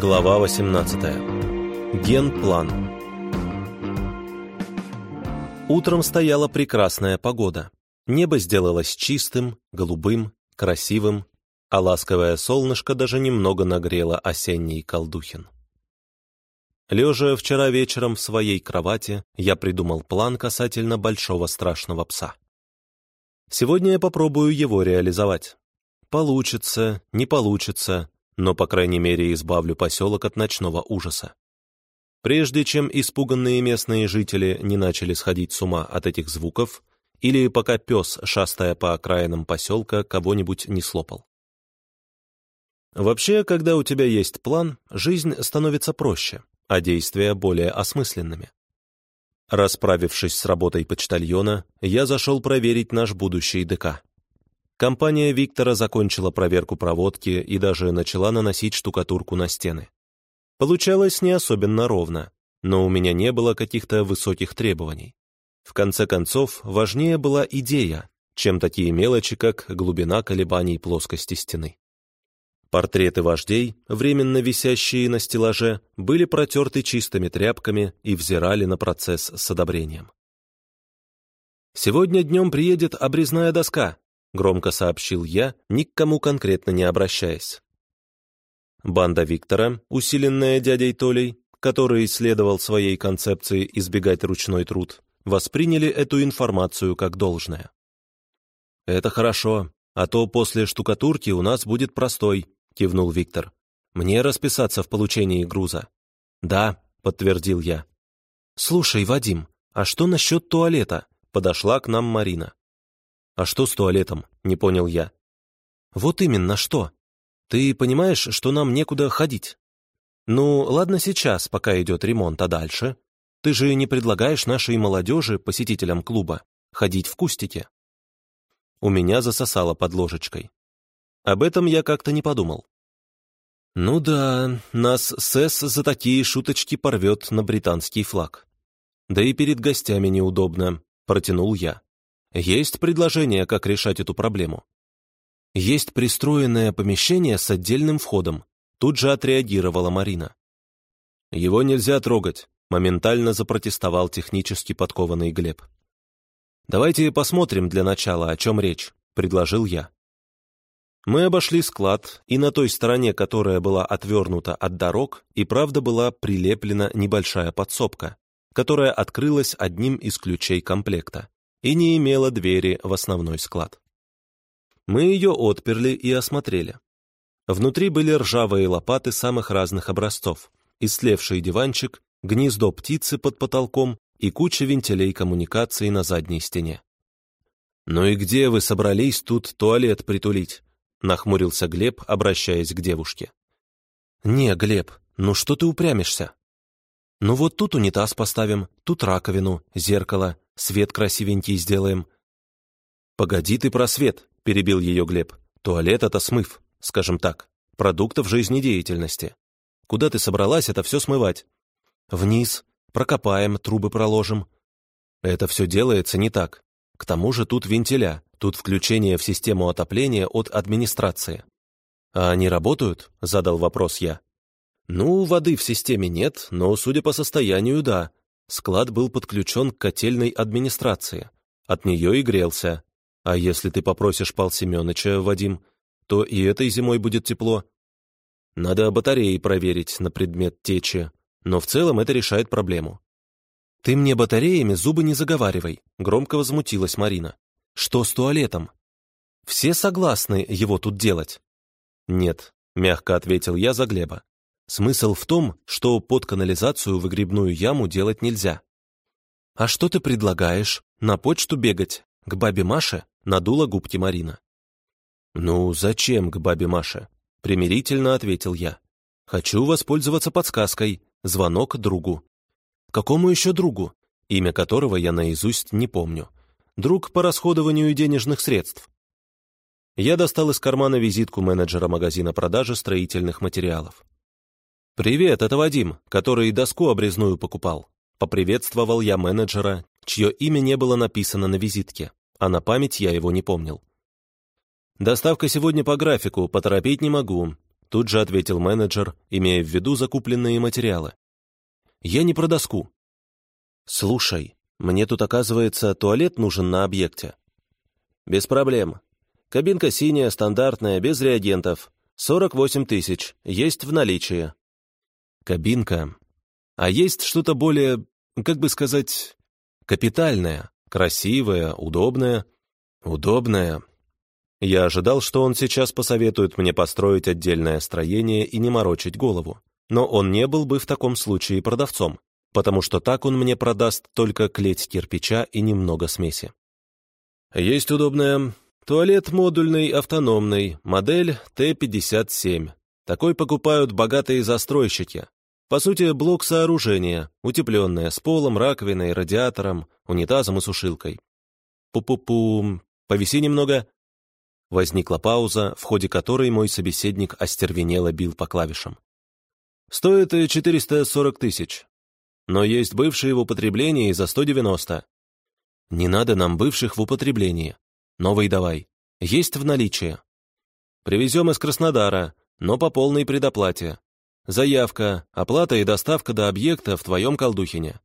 Глава 18. Генплан. Утром стояла прекрасная погода. Небо сделалось чистым, голубым, красивым, а ласковое солнышко даже немного нагрело осенний колдухин. Лежа вчера вечером в своей кровати, я придумал план касательно большого страшного пса. Сегодня я попробую его реализовать. Получится, не получится, но, по крайней мере, избавлю поселок от ночного ужаса. Прежде чем испуганные местные жители не начали сходить с ума от этих звуков, или пока пес, шастая по окраинам поселка, кого-нибудь не слопал. Вообще, когда у тебя есть план, жизнь становится проще, а действия более осмысленными. Расправившись с работой почтальона, я зашел проверить наш будущий ДК. Компания Виктора закончила проверку проводки и даже начала наносить штукатурку на стены. Получалось не особенно ровно, но у меня не было каких-то высоких требований. В конце концов, важнее была идея, чем такие мелочи, как глубина колебаний плоскости стены. Портреты вождей, временно висящие на стеллаже, были протерты чистыми тряпками и взирали на процесс с одобрением. «Сегодня днем приедет обрезная доска», — громко сообщил я, ни к кому конкретно не обращаясь. Банда Виктора, усиленная дядей Толей, который исследовал своей концепции избегать ручной труд, восприняли эту информацию как должное. «Это хорошо, а то после штукатурки у нас будет простой», — кивнул Виктор. «Мне расписаться в получении груза». «Да», — подтвердил я. «Слушай, Вадим, а что насчет туалета?» — подошла к нам Марина. «А что с туалетом?» — не понял я. «Вот именно что. Ты понимаешь, что нам некуда ходить? Ну, ладно сейчас, пока идет ремонт, а дальше? Ты же не предлагаешь нашей молодежи, посетителям клуба, ходить в кустике?» У меня засосало под ложечкой. Об этом я как-то не подумал. «Ну да, нас СЭС за такие шуточки порвет на британский флаг. Да и перед гостями неудобно», — протянул я. Есть предложение, как решать эту проблему. Есть пристроенное помещение с отдельным входом. Тут же отреагировала Марина. Его нельзя трогать, моментально запротестовал технически подкованный Глеб. «Давайте посмотрим для начала, о чем речь», — предложил я. Мы обошли склад, и на той стороне, которая была отвернута от дорог, и правда была прилеплена небольшая подсобка, которая открылась одним из ключей комплекта и не имела двери в основной склад. Мы ее отперли и осмотрели. Внутри были ржавые лопаты самых разных образцов, истлевший диванчик, гнездо птицы под потолком и куча вентилей коммуникации на задней стене. «Ну и где вы собрались тут туалет притулить?» — нахмурился Глеб, обращаясь к девушке. «Не, Глеб, ну что ты упрямишься? Ну вот тут унитаз поставим, тут раковину, зеркало, свет красивенький сделаем». «Погоди ты про свет», — перебил ее Глеб. «Туалет — это смыв, скажем так, продуктов жизнедеятельности. Куда ты собралась это все смывать?» «Вниз, прокопаем, трубы проложим». «Это все делается не так. К тому же тут вентиля, тут включение в систему отопления от администрации». «А они работают?» — задал вопрос я. «Ну, воды в системе нет, но, судя по состоянию, да. Склад был подключен к котельной администрации. От нее и грелся. А если ты попросишь Пал Семеновича, Вадим, то и этой зимой будет тепло. Надо батареи проверить на предмет течи, но в целом это решает проблему. «Ты мне батареями зубы не заговаривай», — громко возмутилась Марина. «Что с туалетом? Все согласны его тут делать?» «Нет», — мягко ответил я за Глеба. Смысл в том, что под канализацию выгребную яму делать нельзя. «А что ты предлагаешь? На почту бегать? К бабе Маше?» — надула губки Марина. «Ну, зачем к бабе Маше?» — примирительно ответил я. «Хочу воспользоваться подсказкой. Звонок другу». «Какому еще другу?» Имя которого я наизусть не помню. Друг по расходованию денежных средств. Я достал из кармана визитку менеджера магазина продажи строительных материалов. «Привет, это Вадим, который доску обрезную покупал». Поприветствовал я менеджера, чье имя не было написано на визитке, а на память я его не помнил. «Доставка сегодня по графику, поторопить не могу. тут же ответил менеджер, имея в виду закупленные материалы. «Я не про доску». «Слушай, мне тут, оказывается, туалет нужен на объекте». «Без проблем. Кабинка синяя, стандартная, без реагентов. 48 тысяч. Есть в наличии». «Кабинка. А есть что-то более, как бы сказать, капитальное, красивое, удобное?» «Удобное. Я ожидал, что он сейчас посоветует мне построить отдельное строение и не морочить голову. Но он не был бы в таком случае продавцом, потому что так он мне продаст только клеть кирпича и немного смеси. Есть удобная. Туалет модульный, автономный, модель Т-57. Такой покупают богатые застройщики. По сути, блок сооружения, утепленное, с полом, раковиной, радиатором, унитазом и сушилкой. Пу-пу-пу, повиси немного, Возникла пауза, в ходе которой мой собеседник остервенело бил по клавишам. «Стоит 440 тысяч. Но есть бывшие в употреблении за 190. Не надо нам бывших в употреблении. Новый давай. Есть в наличии. Привезем из Краснодара, но по полной предоплате. Заявка, оплата и доставка до объекта в твоем Колдухине.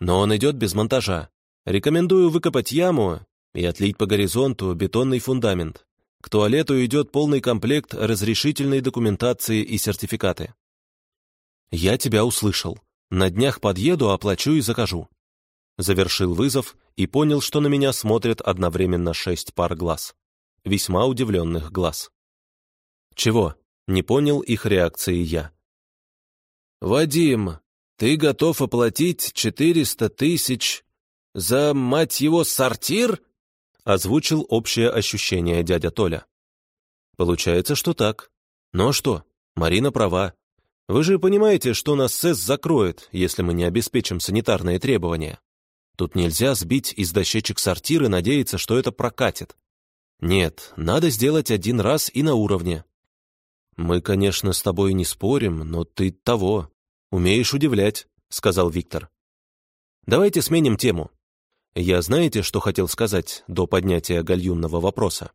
Но он идет без монтажа. Рекомендую выкопать яму и отлить по горизонту бетонный фундамент. К туалету идет полный комплект разрешительной документации и сертификаты. «Я тебя услышал. На днях подъеду, оплачу и закажу». Завершил вызов и понял, что на меня смотрят одновременно шесть пар глаз. Весьма удивленных глаз. «Чего?» — не понял их реакции я. «Вадим, ты готов оплатить четыреста тысяч за, мать его, сортир?» Озвучил общее ощущение дядя Толя. Получается, что так. Ну а что? Марина права. Вы же понимаете, что нас СЭС закроет, если мы не обеспечим санитарные требования. Тут нельзя сбить из дощечек сортир и надеяться, что это прокатит. Нет, надо сделать один раз и на уровне. Мы, конечно, с тобой не спорим, но ты того. Умеешь удивлять, сказал Виктор. Давайте сменим тему. Я знаете, что хотел сказать до поднятия гальюнного вопроса?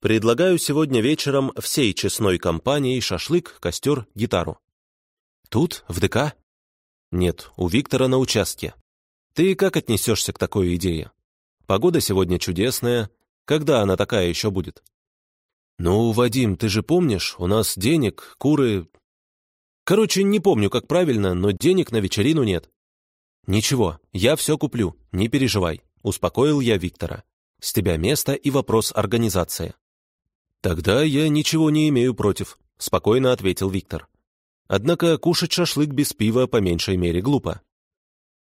Предлагаю сегодня вечером всей честной компании шашлык, костер, гитару. Тут, в ДК? Нет, у Виктора на участке. Ты как отнесешься к такой идее? Погода сегодня чудесная. Когда она такая еще будет? Ну, Вадим, ты же помнишь, у нас денег, куры... Короче, не помню, как правильно, но денег на вечерину нет. «Ничего, я все куплю, не переживай», — успокоил я Виктора. «С тебя место и вопрос организации». «Тогда я ничего не имею против», — спокойно ответил Виктор. «Однако кушать шашлык без пива по меньшей мере глупо».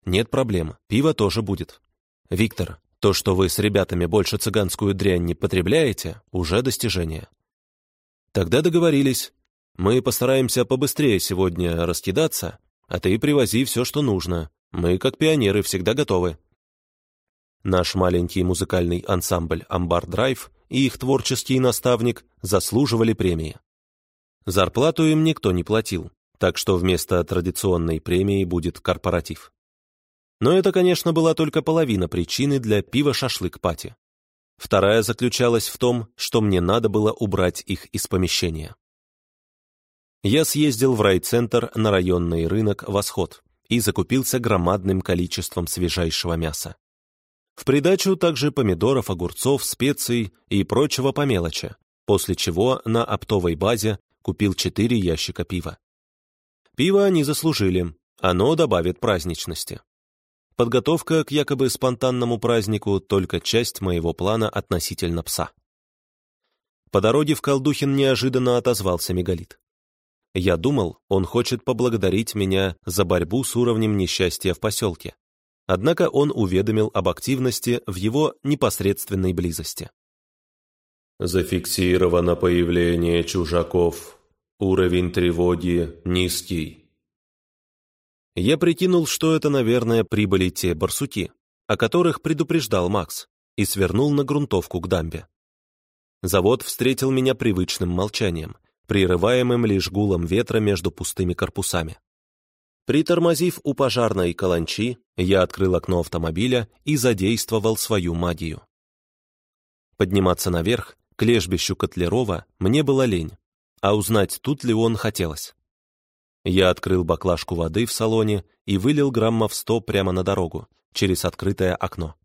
«Нет проблем, пиво тоже будет». «Виктор, то, что вы с ребятами больше цыганскую дрянь не потребляете, уже достижение». «Тогда договорились. Мы постараемся побыстрее сегодня раскидаться, а ты привози все, что нужно, мы, как пионеры, всегда готовы. Наш маленький музыкальный ансамбль «Амбар Драйв» и их творческий наставник заслуживали премии. Зарплату им никто не платил, так что вместо традиционной премии будет корпоратив. Но это, конечно, была только половина причины для пива-шашлык-пати. Вторая заключалась в том, что мне надо было убрать их из помещения. Я съездил в райцентр на районный рынок «Восход», и закупился громадным количеством свежайшего мяса. В придачу также помидоров, огурцов, специй и прочего по мелочи, после чего на оптовой базе купил четыре ящика пива. Пиво они заслужили, оно добавит праздничности. Подготовка к якобы спонтанному празднику — только часть моего плана относительно пса. По дороге в Колдухин неожиданно отозвался Мегалит. Я думал, он хочет поблагодарить меня за борьбу с уровнем несчастья в поселке. Однако он уведомил об активности в его непосредственной близости. Зафиксировано появление чужаков. Уровень тревоги низкий. Я прикинул, что это, наверное, прибыли те барсуки, о которых предупреждал Макс, и свернул на грунтовку к дамбе. Завод встретил меня привычным молчанием, прерываемым лишь гулом ветра между пустыми корпусами. Притормозив у пожарной каланчи, я открыл окно автомобиля и задействовал свою магию. Подниматься наверх, к лежбищу Котлерова, мне было лень. а узнать, тут ли он хотелось. Я открыл баклажку воды в салоне и вылил граммов сто прямо на дорогу, через открытое окно.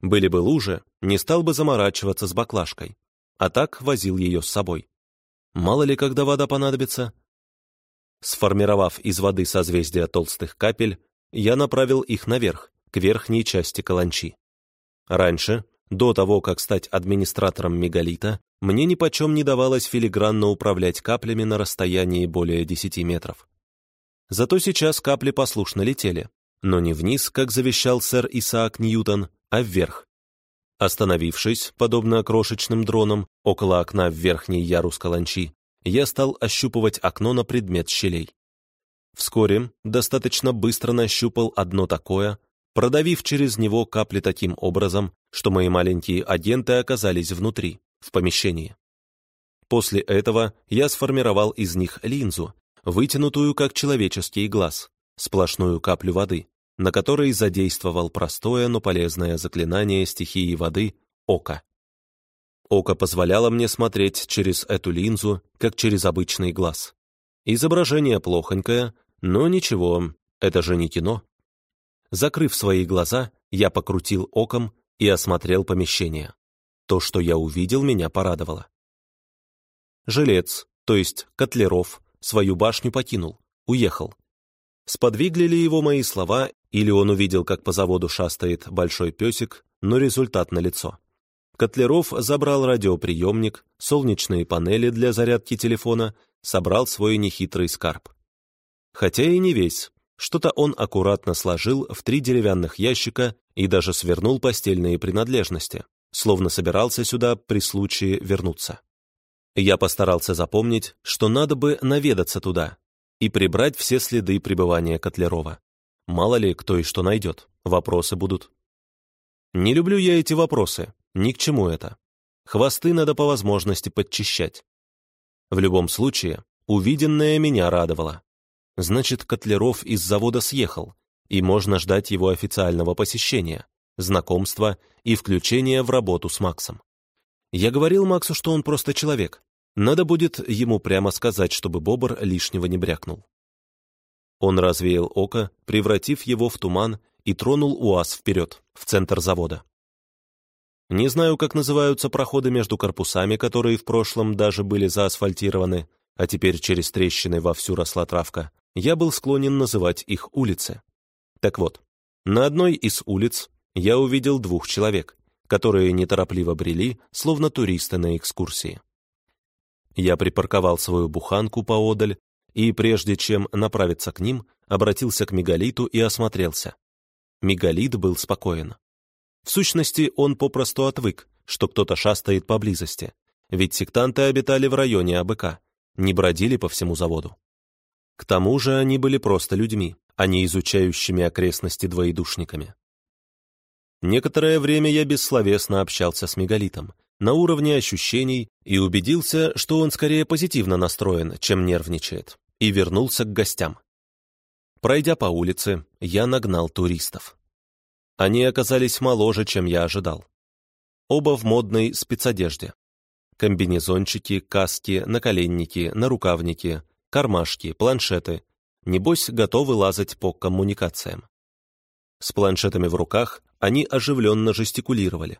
Были бы лужи, не стал бы заморачиваться с баклажкой, а так возил ее с собой. Мало ли, когда вода понадобится. Сформировав из воды созвездия толстых капель, я направил их наверх, к верхней части каланчи. Раньше, до того, как стать администратором мегалита, мне нипочем не давалось филигранно управлять каплями на расстоянии более 10 метров. Зато сейчас капли послушно летели, но не вниз, как завещал сэр Исаак Ньютон, а вверх. Остановившись, подобно крошечным дронам, около окна в верхней ярус каланчи, я стал ощупывать окно на предмет щелей. Вскоре достаточно быстро нащупал одно такое, продавив через него капли таким образом, что мои маленькие агенты оказались внутри, в помещении. После этого я сформировал из них линзу, вытянутую как человеческий глаз, сплошную каплю воды, на которой задействовал простое, но полезное заклинание стихии воды «Око». Око позволяло мне смотреть через эту линзу, как через обычный глаз. Изображение плохонькое, но ничего, это же не кино. Закрыв свои глаза, я покрутил оком и осмотрел помещение. То, что я увидел, меня порадовало. Жилец, то есть Котлеров, свою башню покинул, уехал. Сподвигли ли его мои слова, или он увидел, как по заводу шастает большой песик, но результат налицо. Котлеров забрал радиоприемник, солнечные панели для зарядки телефона, собрал свой нехитрый скарб. Хотя и не весь, что-то он аккуратно сложил в три деревянных ящика и даже свернул постельные принадлежности, словно собирался сюда при случае вернуться. Я постарался запомнить, что надо бы наведаться туда, и прибрать все следы пребывания Котлярова. Мало ли, кто и что найдет, вопросы будут. Не люблю я эти вопросы, ни к чему это. Хвосты надо по возможности подчищать. В любом случае, увиденное меня радовало. Значит, Котляров из завода съехал, и можно ждать его официального посещения, знакомства и включения в работу с Максом. Я говорил Максу, что он просто человек, надо будет ему прямо сказать, чтобы Бобр лишнего не брякнул. Он развеял око, превратив его в туман, и тронул УАЗ вперед, в центр завода. Не знаю, как называются проходы между корпусами, которые в прошлом даже были заасфальтированы, а теперь через трещины вовсю росла травка. Я был склонен называть их улицы. Так вот, на одной из улиц я увидел двух человек, которые неторопливо брели, словно туристы на экскурсии. Я припарковал свою буханку поодаль и, прежде чем направиться к ним, обратился к мегалиту и осмотрелся. Мегалит был спокоен. В сущности, он попросту отвык, что кто-то шастает поблизости, ведь сектанты обитали в районе АБК, не бродили по всему заводу. К тому же они были просто людьми, а не изучающими окрестности двоедушниками. Некоторое время я бессловесно общался с мегалитом, на уровне ощущений и убедился, что он скорее позитивно настроен, чем нервничает, и вернулся к гостям. Пройдя по улице, я нагнал туристов. Они оказались моложе, чем я ожидал. Оба в модной спецодежде. Комбинезончики, каски, наколенники, нарукавники, кармашки, планшеты. Небось, готовы лазать по коммуникациям. С планшетами в руках они оживленно жестикулировали.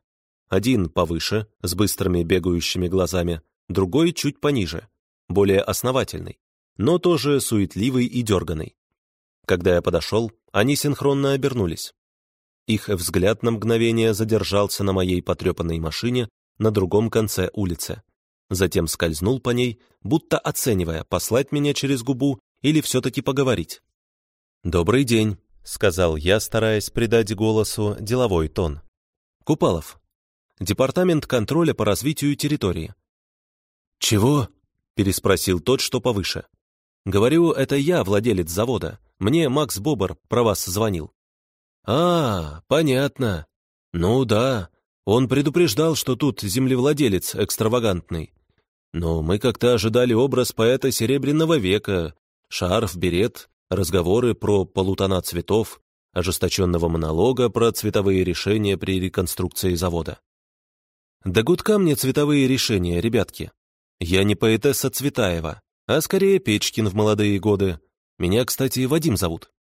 Один повыше, с быстрыми бегающими глазами, другой чуть пониже, более основательный, но тоже суетливый и дерганый. Когда я подошел, они синхронно обернулись. Их взгляд на мгновение задержался на моей потрепанной машине на другом конце улицы. Затем скользнул по ней, будто оценивая, послать меня через губу или все-таки поговорить. «Добрый день», — сказал я, стараясь придать голосу деловой тон. «Купалов, Департамент контроля по развитию территории. «Чего?» — переспросил тот, что повыше. «Говорю, это я, владелец завода. Мне Макс Бобр про вас звонил». «А, понятно. Ну да, он предупреждал, что тут землевладелец экстравагантный. Но мы как-то ожидали образ поэта Серебряного века, шарф, берет, разговоры про полутона цветов, ожесточенного монолога про цветовые решения при реконструкции завода. Да гудка мне цветовые решения, ребятки. Я не поэтесса Цветаева, а скорее Печкин в молодые годы. Меня, кстати, Вадим зовут».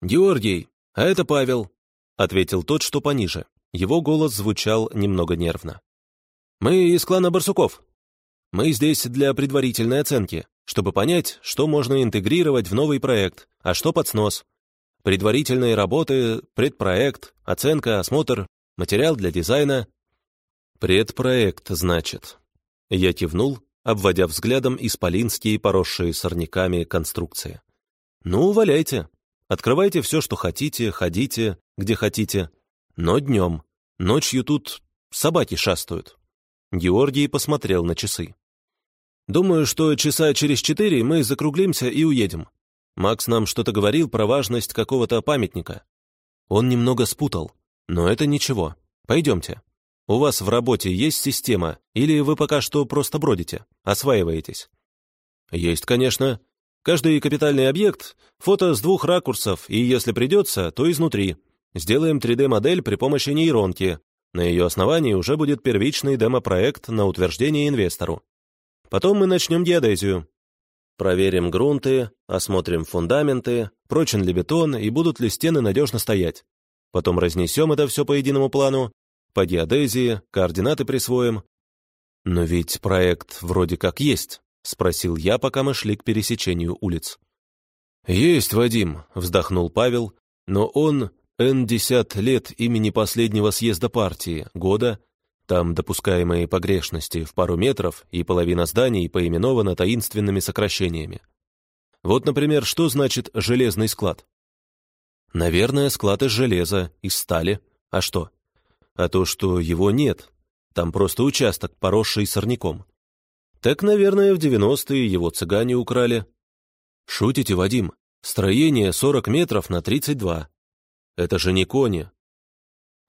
«Георгий, а это Павел», — ответил тот, что пониже. Его голос звучал немного нервно. «Мы из клана Барсуков. Мы здесь для предварительной оценки, чтобы понять, что можно интегрировать в новый проект, а что под снос. Предварительные работы, предпроект, оценка, осмотр, материал для дизайна». «Предпроект, значит». Я кивнул, обводя взглядом исполинские, поросшие сорняками конструкции. «Ну, валяйте. Открывайте все, что хотите, ходите, где хотите. Но днем. Ночью тут собаки шастают». Георгий посмотрел на часы. «Думаю, что часа через четыре мы закруглимся и уедем. Макс нам что-то говорил про важность какого-то памятника. Он немного спутал, но это ничего. Пойдемте. У вас в работе есть система, или вы пока что просто бродите, осваиваетесь?» «Есть, конечно. Каждый капитальный объект — фото с двух ракурсов, и если придется, то изнутри. Сделаем 3D-модель при помощи нейронки. На ее основании уже будет первичный демо-проект на утверждение инвестору. Потом мы начнем геодезию. Проверим грунты, осмотрим фундаменты, прочен ли бетон и будут ли стены надежно стоять. Потом разнесем это все по единому плану, по геодезии, координаты присвоим. Но ведь проект вроде как есть, спросил я, пока мы шли к пересечению улиц. «Есть, Вадим», — вздохнул Павел, «но он Н-10 лет имени последнего съезда партии, года, там допускаемые погрешности в пару метров и половина зданий поименована таинственными сокращениями. Вот, например, что значит «железный склад»? Наверное, склад из железа, из стали. А что? А то, что его нет. Там просто участок, поросший сорняком. Так, наверное, в 90-е его цыгане украли. Шутите, Вадим? Строение 40 метров на 32. Это же не кони.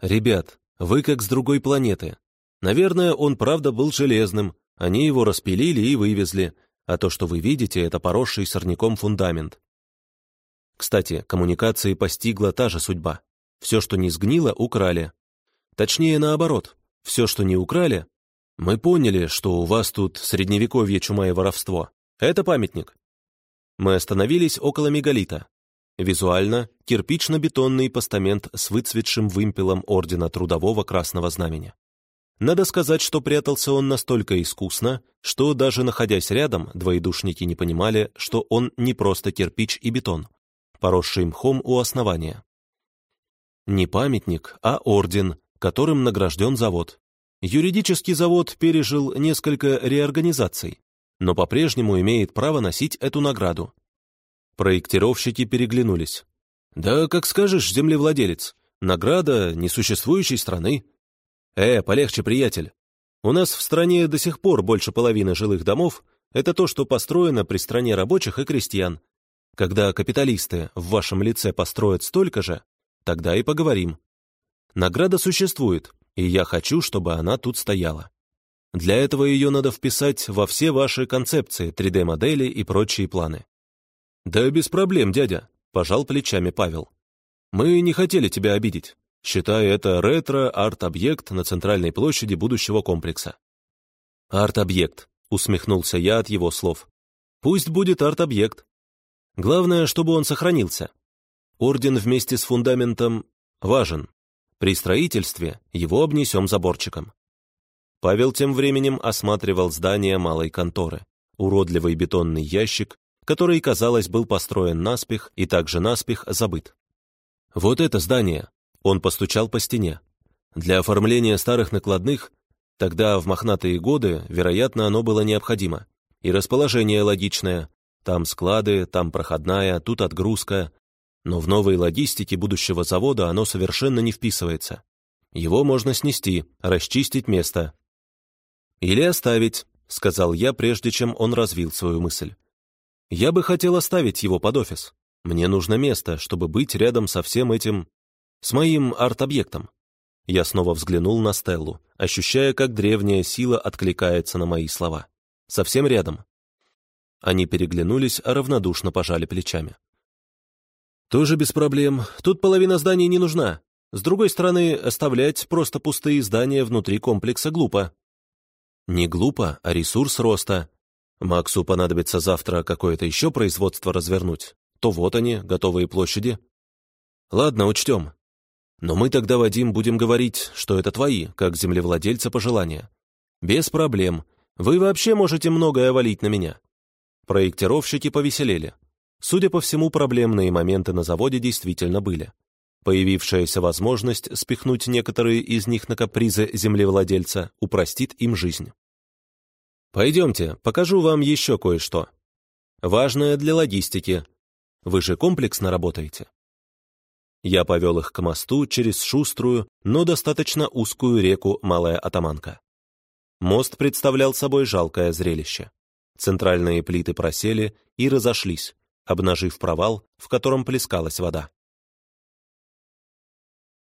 Ребят, вы как с другой планеты. Наверное, он правда был железным, они его распилили и вывезли, а то, что вы видите, это поросший сорняком фундамент. Кстати, коммуникации постигла та же судьба. Все, что не сгнило, украли. Точнее, наоборот. Все, что не украли, мы поняли, что у вас тут средневековье чума и воровство. Это памятник. Мы остановились около мегалита. Визуально — кирпично-бетонный постамент с выцветшим вымпелом Ордена Трудового Красного Знамени. Надо сказать, что прятался он настолько искусно, что даже находясь рядом, двоедушники не понимали, что он не просто кирпич и бетон, поросший мхом у основания. Не памятник, а орден, которым награжден завод. Юридический завод пережил несколько реорганизаций, но по-прежнему имеет право носить эту награду. Проектировщики переглянулись. «Да, как скажешь, землевладелец. Награда несуществующей страны». «Э, полегче, приятель. У нас в стране до сих пор больше половины жилых домов — это то, что построено при стране рабочих и крестьян. Когда капиталисты в вашем лице построят столько же, тогда и поговорим. Награда существует, и я хочу, чтобы она тут стояла. Для этого ее надо вписать во все ваши концепции, 3D-модели и прочие планы. «Да без проблем, дядя», — пожал плечами Павел. «Мы не хотели тебя обидеть. Считай это ретро-арт-объект на центральной площади будущего комплекса». «Арт-объект», — усмехнулся я от его слов. «Пусть будет арт-объект. Главное, чтобы он сохранился. Орден вместе с фундаментом важен. При строительстве его обнесем заборчиком». Павел тем временем осматривал здание малой конторы. Уродливый бетонный ящик, который, казалось, был построен наспех и также наспех забыт. «Вот это здание!» Он постучал по стене. Для оформления старых накладных, тогда в мохнатые годы, вероятно, оно было необходимо. И расположение логичное. Там склады, там проходная, тут отгрузка. Но в новой логистике будущего завода оно совершенно не вписывается. Его можно снести, расчистить место. «Или оставить», — сказал я, прежде чем он развил свою мысль. Я бы хотел оставить его под офис. Мне нужно место, чтобы быть рядом со всем этим... с моим арт-объектом. Я снова взглянул на Стеллу, ощущая, как древняя сила откликается на мои слова. Совсем рядом. Они переглянулись, а равнодушно пожали плечами. «Тоже без проблем. Тут половина зданий не нужна. С другой стороны, оставлять просто пустые здания внутри комплекса глупо». Не глупо, а ресурс роста. Максу понадобится завтра какое-то еще производство развернуть. То вот они, готовые площади. Ладно, учтем. Но мы тогда, Вадим, будем говорить, что это твои, как землевладельца, пожелания. Без проблем. Вы вообще можете многое валить на меня. Проектировщики повеселели. Судя по всему, проблемные моменты на заводе действительно были. Появившаяся возможность спихнуть некоторые из них на капризы землевладельца упростит им жизнь. Пойдемте, покажу вам еще кое-что. Важное для логистики. Вы же комплексно работаете. Я повел их к мосту через шуструю, но достаточно узкую реку Малая Атаманка. Мост представлял собой жалкое зрелище. Центральные плиты просели и разошлись, обнажив провал, в котором плескалась вода.